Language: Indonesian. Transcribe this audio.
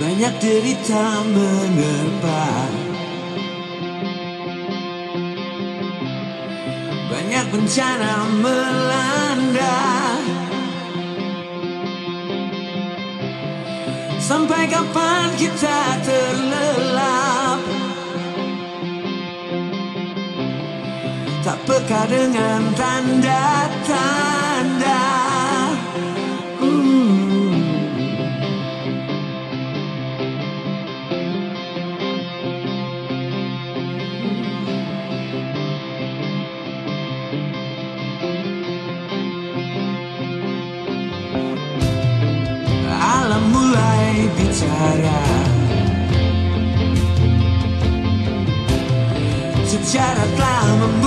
Banyak derita menerpa Banyak bencana melanda. Sampai kapan kita terlelap? Tak peka dengan tanda-tanda bicara. Sejarah telah membuktikan